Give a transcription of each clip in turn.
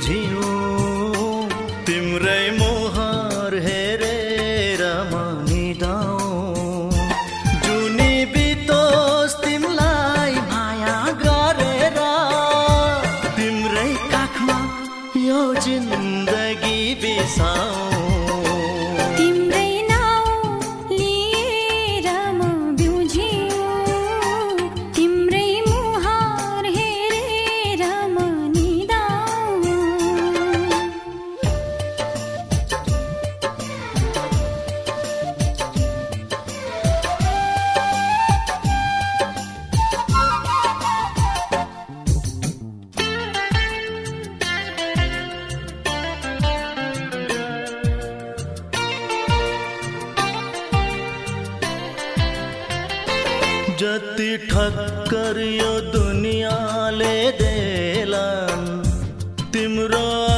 进入 जति ठक्कर दुनिया ले देला तिम्रो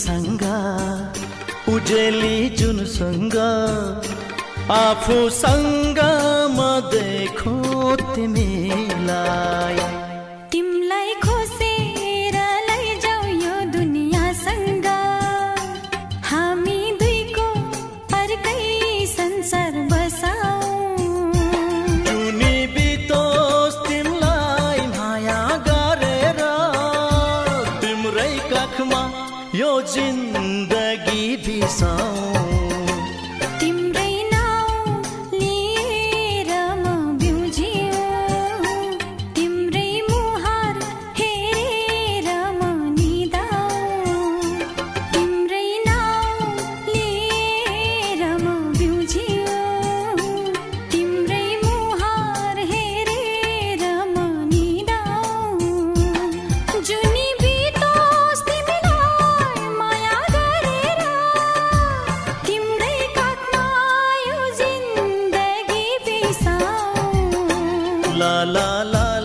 तिमीसँग उजेली जुनसँग आफूसँग म देखो तिमीलाई। यो जिन्दगी बिसाउ। la la la